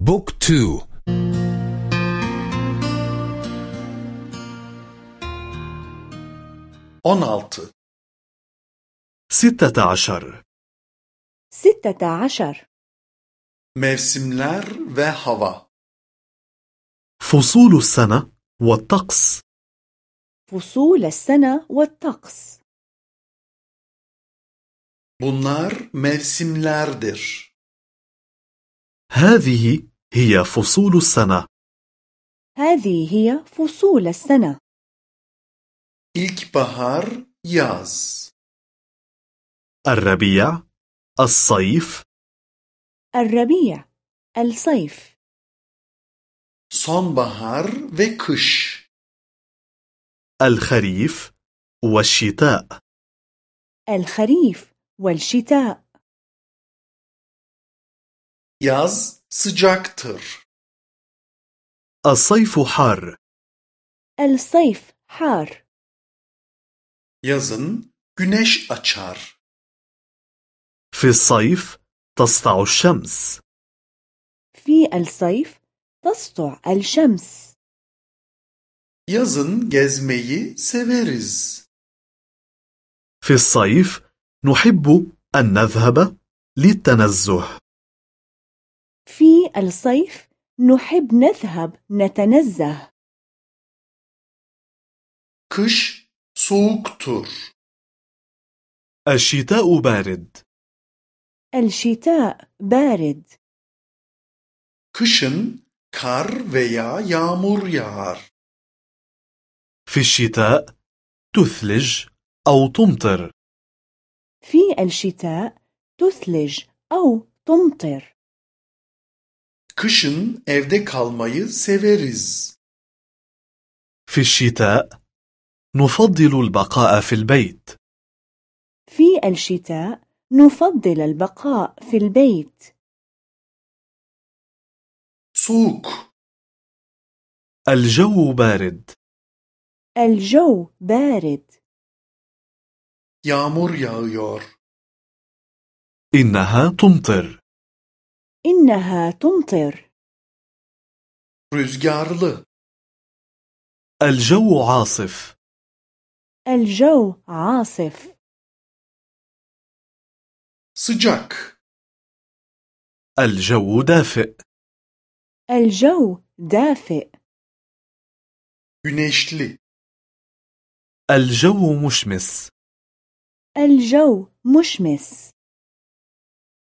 بوك تو altı. ستة عشر ستة عشر Mevsimler ve hava. فصول السنة والطقس فصول السنة والطقس Bunlar mevsimlerdir. هذه هي فصول السنة. هذه هي فصول السنة. İlkbahar, yaz. الربيع الصيف. الربيع الصيف. Sonbahar ve kış. الخريف والشتاء. الخريف والشتاء. Yaz sıcaktır. الصيف حار الصيف حار Yazın güneş açar. في الصيف تسطع الشمس في الصيف تسطع الشمس Yazın gezmeyi severiz. في الصيف نحب أن نذهب للتنزه في الصيف نحب نذهب نتنزه. Kış soğuktur. الشتاء بارد. الشتاء بارد. Kışın kar veya yağmur yağar. في الشتاء تثلج أو تمطر. في الشتاء تثلج أو تمطر. Kışın evde kalmayı severiz. في الشتاء نفضل البقاء في البيت في الشتاء نفضل البقاء في البيت Soğuk. الجو بارد الجو بارد Yağmur yağıyor. إنها تمطر إنها تمطر Rüzgarlı. الجو عاصف الجو عاصف Sıcak. الجو دافئ الجو دافئ Güneşli. الجو مشمس الجو مشمس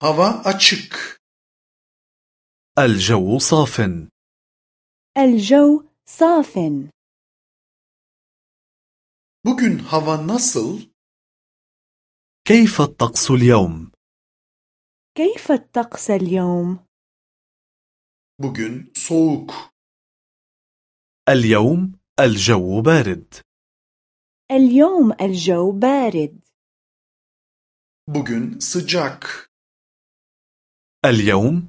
Hava açık. الجو صاف الجو صاف Bugün hava nasıl? كيف الطقس اليوم؟ كيف الطقس اليوم؟ Bugün soğuk. اليوم الجو بارد اليوم الجو بارد Bugün sıcak. اليوم